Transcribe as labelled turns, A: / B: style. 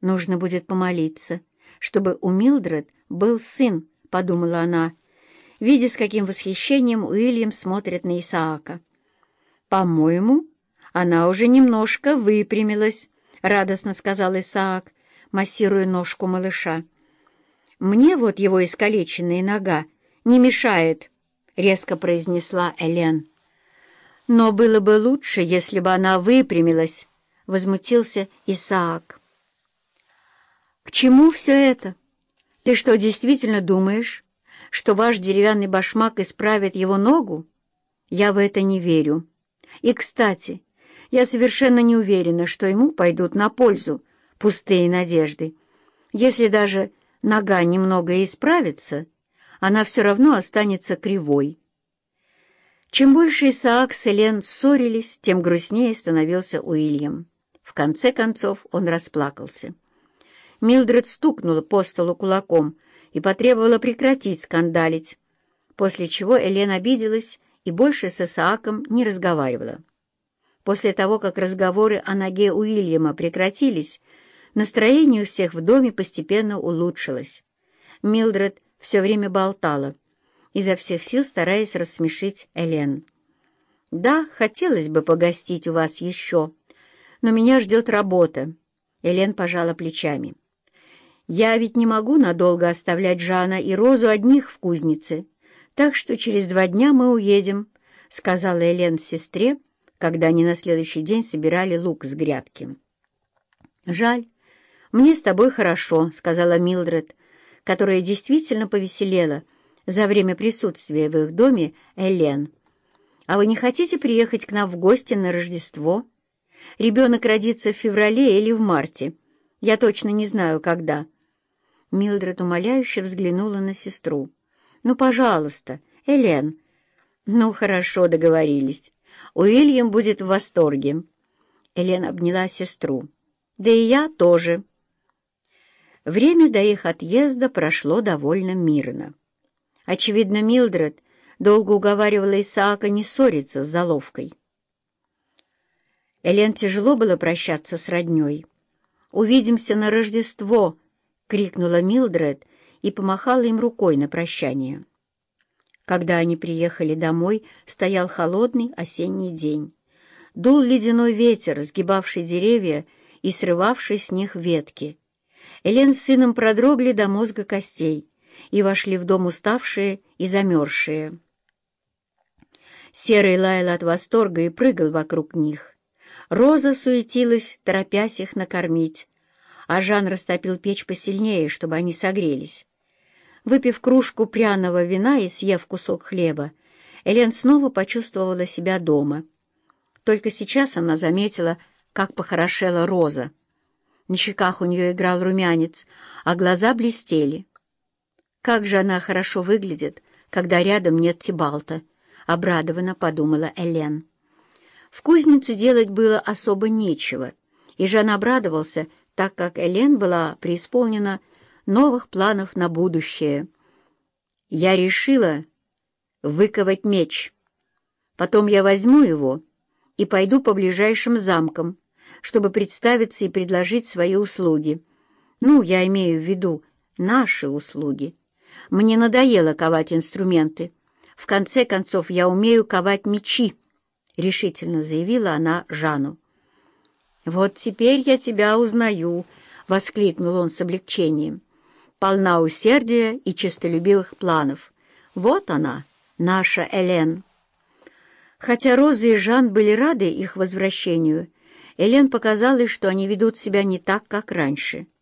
A: Нужно будет помолиться, чтобы у Милдред был сын, — подумала она, видя, с каким восхищением Уильям смотрит на Исаака. «По-моему, она уже немножко выпрямилась», — радостно сказал Исаак, массируя ножку малыша. «Мне вот его искалеченная нога не мешает», — резко произнесла Элен. «Но было бы лучше, если бы она выпрямилась», — возмутился Исаак. «К чему все это? Ты что, действительно думаешь, что ваш деревянный башмак исправит его ногу? Я в это не верю. И, кстати, я совершенно не уверена, что ему пойдут на пользу пустые надежды. Если даже нога немного исправится, она все равно останется кривой. Чем больше Исаак с Элен ссорились, тем грустнее становился Уильям. В конце концов он расплакался. Милдред стукнула по столу кулаком и потребовала прекратить скандалить, после чего Элен обиделась и больше с Исааком не разговаривала. После того, как разговоры о ноге Уильяма прекратились, настроение у всех в доме постепенно улучшилось. Милдред все время болтала, изо всех сил стараясь рассмешить Элен. «Да, хотелось бы погостить у вас еще, но меня ждет работа», — Элен пожала плечами. «Я ведь не могу надолго оставлять Жана и Розу одних в кузнице, так что через два дня мы уедем», — сказала Элен сестре, когда они на следующий день собирали лук с грядки. «Жаль, мне с тобой хорошо», — сказала Милдред, которая действительно повеселела за время присутствия в их доме Элен. «А вы не хотите приехать к нам в гости на Рождество? Ребенок родится в феврале или в марте. Я точно не знаю, когда». Милдред умоляюще взглянула на сестру. «Ну, пожалуйста, Элен». «Ну, хорошо, договорились. Уильям будет в восторге». Элен обняла сестру. «Да и я тоже». Время до их отъезда прошло довольно мирно. Очевидно, Милдред долго уговаривала Исаака не ссориться с заловкой. Элен тяжело было прощаться с родней. «Увидимся на Рождество!» — крикнула Милдред и помахала им рукой на прощание. Когда они приехали домой, стоял холодный осенний день. Дул ледяной ветер, сгибавший деревья и срывавший с них ветки. Элен с сыном продрогли до мозга костей и вошли в дом уставшие и замерзшие. Серый лаял от восторга и прыгал вокруг них. Роза суетилась, торопясь их накормить, а Жан растопил печь посильнее, чтобы они согрелись. Выпив кружку пряного вина и съев кусок хлеба, Элен снова почувствовала себя дома. Только сейчас она заметила, как похорошела Роза. На щеках у нее играл румянец, а глаза блестели. «Как же она хорошо выглядит, когда рядом нет Тибалта!» — обрадованно подумала Элен. В кузнице делать было особо нечего, и Жан обрадовался, так как Элен была преисполнена новых планов на будущее. «Я решила выковать меч. Потом я возьму его и пойду по ближайшим замкам, чтобы представиться и предложить свои услуги. Ну, я имею в виду наши услуги. Мне надоело ковать инструменты. В конце концов, я умею ковать мечи, — решительно заявила она Жану. «Вот теперь я тебя узнаю», — воскликнул он с облегчением. «Полна усердия и честолюбивых планов. Вот она, наша Элен». Хотя Роза и Жан были рады их возвращению, — Элен показалось, что они ведут себя не так, как раньше —